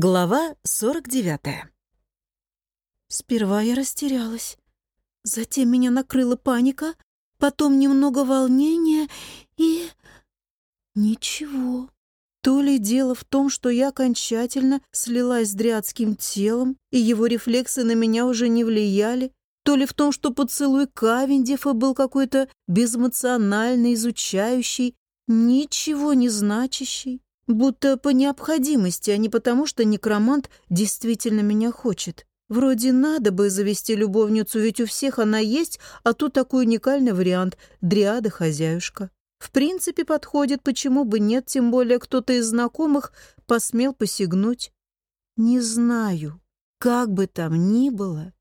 Глава 49. Сперва я растерялась. Затем меня накрыла паника, потом немного волнения и... Ничего. То ли дело в том, что я окончательно слилась с дрядским телом, и его рефлексы на меня уже не влияли, то ли в том, что поцелуй Кавендифа был какой-то безэмоциональный, изучающий, ничего не значащий. Будто по необходимости, а не потому, что некромант действительно меня хочет. Вроде надо бы завести любовницу, ведь у всех она есть, а тут такой уникальный вариант — дриада-хозяюшка. В принципе, подходит, почему бы нет, тем более кто-то из знакомых посмел посягнуть. Не знаю, как бы там ни было,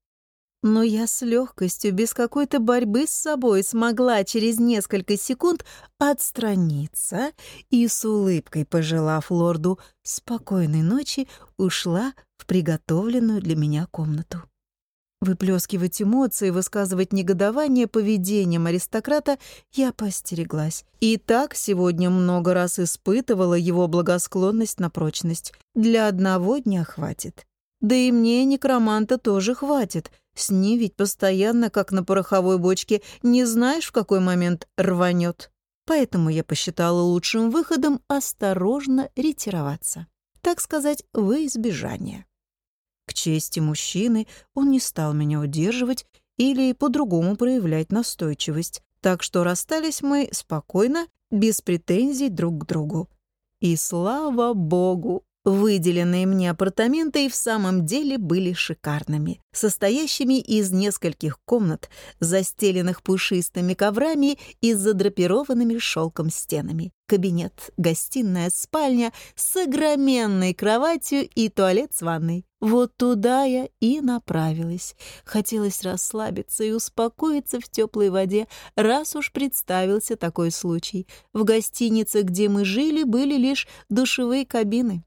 но я с легкостью, без какой-то борьбы с собой, смогла через несколько секунд отстраниться и с улыбкой, пожелав лорду спокойной ночи, ушла в приготовленную для меня комнату. Выплескивать эмоции, высказывать негодование поведением аристократа я постереглась. И так сегодня много раз испытывала его благосклонность на прочность. Для одного дня хватит. Да и мне некроманта тоже хватит — с ней ведь постоянно, как на пороховой бочке, не знаешь, в какой момент рванет. Поэтому я посчитала лучшим выходом осторожно ретироваться. Так сказать, во избежание. К чести мужчины он не стал меня удерживать или по-другому проявлять настойчивость, так что расстались мы спокойно, без претензий друг к другу. И слава богу, Выделенные мне апартаменты и в самом деле были шикарными, состоящими из нескольких комнат, застеленных пушистыми коврами и задрапированными шелком стенами. Кабинет, гостиная, спальня с огроменной кроватью и туалет с ванной. Вот туда я и направилась. Хотелось расслабиться и успокоиться в теплой воде, раз уж представился такой случай. В гостинице, где мы жили, были лишь душевые кабины.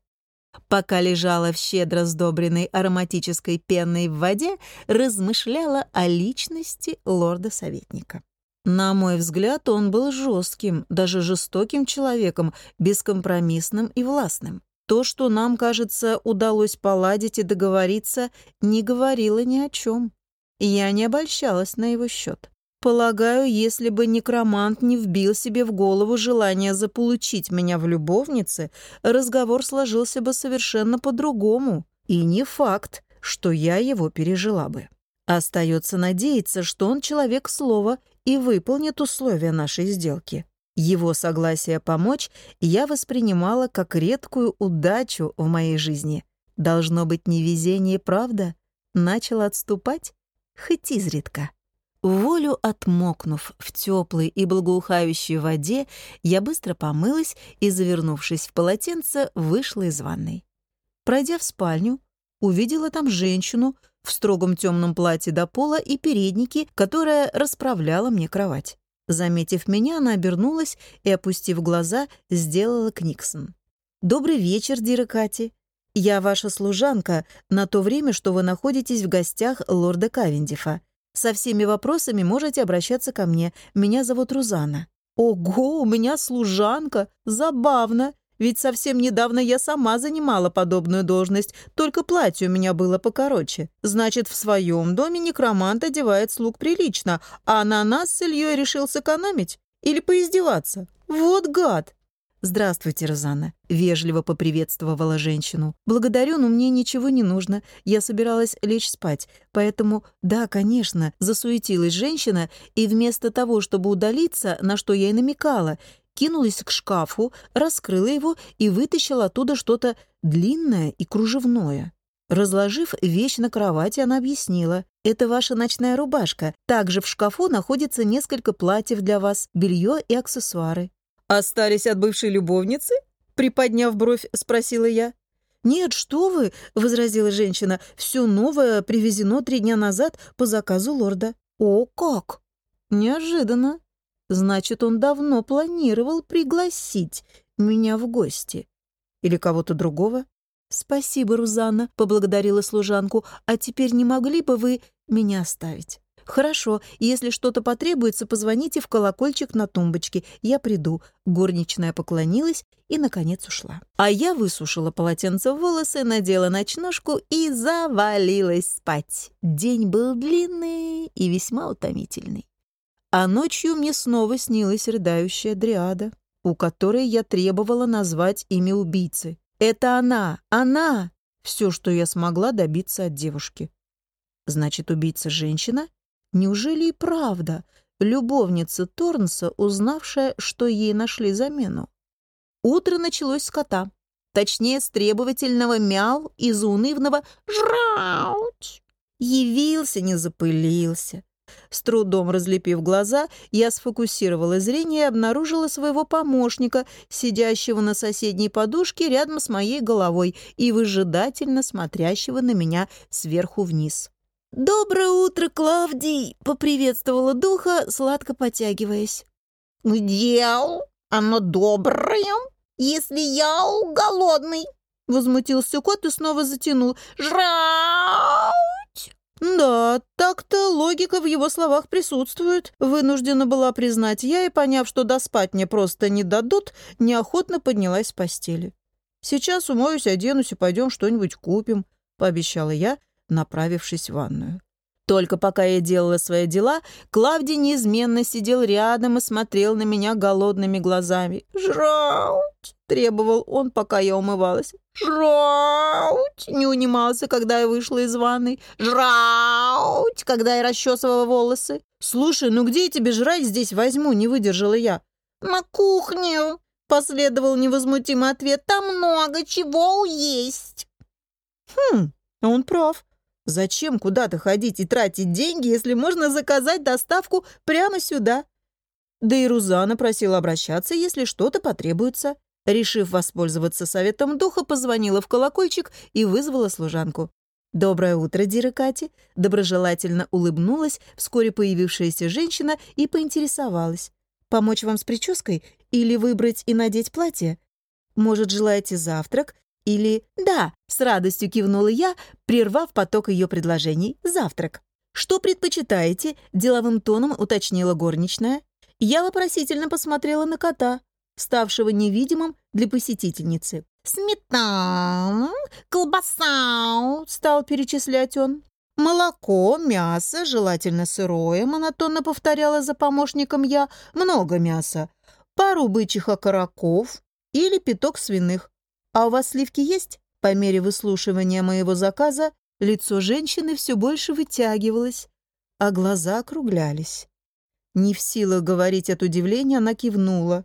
Пока лежала в щедро сдобренной ароматической пенной в воде, размышляла о личности лорда-советника. На мой взгляд, он был жестким, даже жестоким человеком, бескомпромиссным и властным. То, что нам, кажется, удалось поладить и договориться, не говорило ни о чем. Я не обольщалась на его счет. Полагаю, если бы некромант не вбил себе в голову желание заполучить меня в любовнице, разговор сложился бы совершенно по-другому. И не факт, что я его пережила бы. Остается надеяться, что он человек слова и выполнит условия нашей сделки. Его согласие помочь я воспринимала как редкую удачу в моей жизни. Должно быть невезение, правда? Начал отступать? Хоть изредка. Волю отмокнув в теплой и благоухающей воде, я быстро помылась и, завернувшись в полотенце, вышла из ванной. Пройдя в спальню, увидела там женщину в строгом темном платье до пола и переднике, которая расправляла мне кровать. Заметив меня, она обернулась и, опустив глаза, сделала книксон. «Добрый вечер, Дира Кати. Я ваша служанка на то время, что вы находитесь в гостях лорда Кавендифа. Со всеми вопросами можете обращаться ко мне. Меня зовут Рузана». «Ого, у меня служанка! Забавно! Ведь совсем недавно я сама занимала подобную должность, только платье у меня было покороче. Значит, в своем доме некромант одевает слуг прилично, а на нас с Ильей решил сэкономить? Или поиздеваться? Вот гад!» «Здравствуйте, Розанна», — вежливо поприветствовала женщину. «Благодарю, но мне ничего не нужно. Я собиралась лечь спать. Поэтому, да, конечно, засуетилась женщина, и вместо того, чтобы удалиться, на что я и намекала, кинулась к шкафу, раскрыла его и вытащила оттуда что-то длинное и кружевное. Разложив вещь на кровати, она объяснила. «Это ваша ночная рубашка. Также в шкафу находится несколько платьев для вас, белье и аксессуары. «Остались от бывшей любовницы?» Приподняв бровь, спросила я. «Нет, что вы!» — возразила женщина. «Все новое привезено три дня назад по заказу лорда». «О, как!» «Неожиданно. Значит, он давно планировал пригласить меня в гости. Или кого-то другого?» «Спасибо, Рузанна», — поблагодарила служанку. «А теперь не могли бы вы меня оставить?» «Хорошо, если что-то потребуется, позвоните в колокольчик на тумбочке. Я приду». Горничная поклонилась и, наконец, ушла. А я высушила полотенце в волосы, надела ночнушку и завалилась спать. День был длинный и весьма утомительный. А ночью мне снова снилась рыдающая дриада, у которой я требовала назвать имя убийцы. Это она, она! Все, что я смогла добиться от девушки. Значит, убийца женщина? Неужели и правда любовница Торнса, узнавшая, что ей нашли замену? Утро началось с кота. Точнее, с требовательного мяу и заунывного «жрауть». Явился, не запылился. С трудом разлепив глаза, я сфокусировала зрение и обнаружила своего помощника, сидящего на соседней подушке рядом с моей головой и выжидательно смотрящего на меня сверху вниз. «Доброе утро, Клавдий!» — поприветствовала духа, сладко потягиваясь. «Где оно доброе, если я голодный?» — возмутился кот и снова затянул. «Жрать!» «Да, так-то логика в его словах присутствует», — вынуждена была признать я и, поняв, что доспать мне просто не дадут, неохотно поднялась с постели. «Сейчас умоюсь, оденусь и пойдем что-нибудь купим», — пообещала я, — направившись в ванную. Только пока я делала свои дела, Клавдий неизменно сидел рядом и смотрел на меня голодными глазами. «Жрауть!» — требовал он, пока я умывалась. «Жрауть!» — не унимался, когда я вышла из ванной. «Жрауть!» — когда я расчесывала волосы. «Слушай, ну где я тебе жрать здесь возьму?» — не выдержала я. «На кухне!» — последовал невозмутимый ответ. «Там много чего есть!» «Хм, он прав. Зачем куда-то ходить и тратить деньги, если можно заказать доставку прямо сюда? Да и Рузана просила обращаться, если что-то потребуется. Решив воспользоваться советом духа, позвонила в колокольчик и вызвала служанку. «Доброе утро, Дира Кати!» Доброжелательно улыбнулась вскоре появившаяся женщина и поинтересовалась. «Помочь вам с прической или выбрать и надеть платье? Может, желаете завтрак или «да», с радостью кивнула я, прервав поток ее предложений «завтрак». «Что предпочитаете?» — деловым тоном уточнила горничная. Я вопросительно посмотрела на кота, ставшего невидимым для посетительницы. «Сметана, колбаса», — стал перечислять он. «Молоко, мясо, желательно сырое», — монотонно повторяла за помощником я. «Много мяса. Пару бычьих окороков или пяток свиных. «А у вас сливки есть?» По мере выслушивания моего заказа лицо женщины все больше вытягивалось, а глаза округлялись. Не в силах говорить от удивления, она кивнула.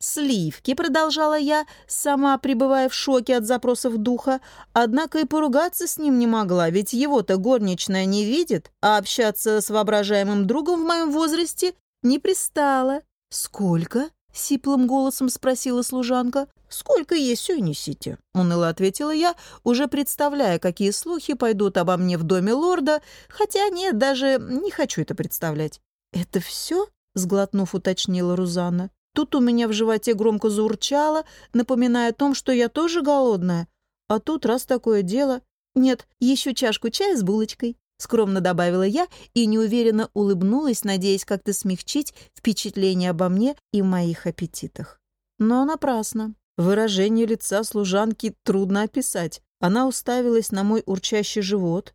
«Сливки», — продолжала я, сама пребывая в шоке от запросов духа, однако и поругаться с ним не могла, ведь его-то горничная не видит, а общаться с воображаемым другом в моем возрасте не пристало. «Сколько?» — сиплым голосом спросила служанка. «Сколько есть, все несите», — уныло ответила я, уже представляя, какие слухи пойдут обо мне в доме лорда, хотя нет, даже не хочу это представлять. «Это все?» — сглотнув, уточнила Рузанна. Тут у меня в животе громко заурчало, напоминая о том, что я тоже голодная. А тут, раз такое дело... Нет, еще чашку чая с булочкой. Скромно добавила я и неуверенно улыбнулась, надеясь как-то смягчить впечатление обо мне и моих аппетитах. Но напрасно. Выражение лица служанки трудно описать. Она уставилась на мой урчащий живот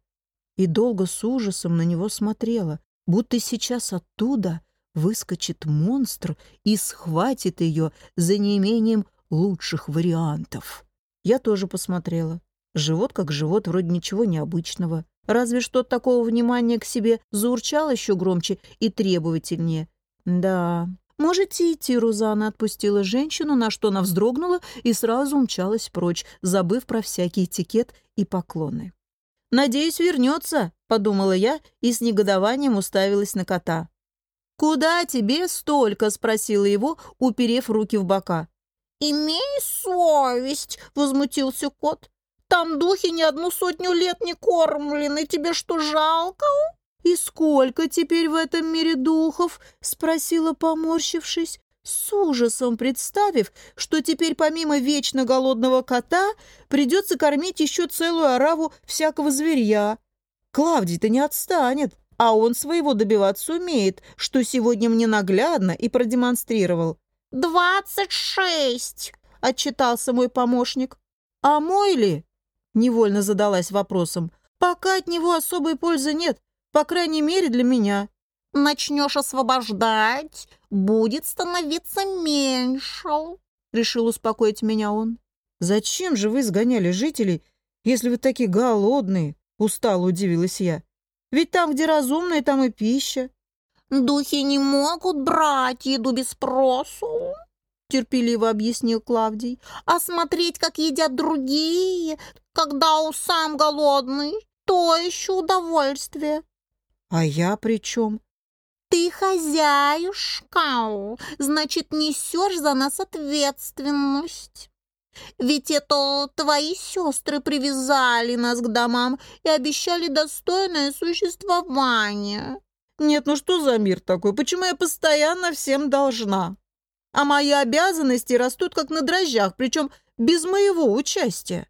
и долго с ужасом на него смотрела, будто сейчас оттуда выскочит монстр и схватит ее за неимением лучших вариантов. Я тоже посмотрела. Живот как живот, вроде ничего необычного. Разве что такого внимания к себе заурчал еще громче и требовательнее. Да, «Можете идти», — Рузана отпустила женщину, на что она вздрогнула и сразу умчалась прочь, забыв про всякий этикет и поклоны. «Надеюсь, вернется», — подумала я и с негодованием уставилась на кота. «Куда тебе столько?» — спросила его, уперев руки в бока. «Имей совесть!» — возмутился кот. «Там духи ни одну сотню лет не кормлены. Тебе что, жалко?» «И сколько теперь в этом мире духов?» — спросила, поморщившись, с ужасом представив, что теперь помимо вечно голодного кота придется кормить еще целую ораву всякого зверья. Клавдий-то не отстанет, А он своего добиваться умеет, что сегодня мне наглядно и продемонстрировал. «Двадцать шесть!» — отчитался мой помощник. «А мой ли?» — невольно задалась вопросом. «Пока от него особой пользы нет, по крайней мере для меня». «Начнешь освобождать, будет становиться меньше», — решил успокоить меня он. «Зачем же вы сгоняли жителей, если вы такие голодные?» — устало удивилась я. «Ведь там, где разумные, там и пища». «Духи не могут брать еду без спросу», — терпеливо объяснил Клавдий. «А смотреть, как едят другие, когда у сам голодный, то еще удовольствие». «А я при чем?» «Ты хозяюшка, значит, несешь за нас ответственность». Ведь это твои сестры привязали нас к домам и обещали достойное существование. Нет, ну что за мир такой? Почему я постоянно всем должна? А мои обязанности растут как на дрожжах, причем без моего участия.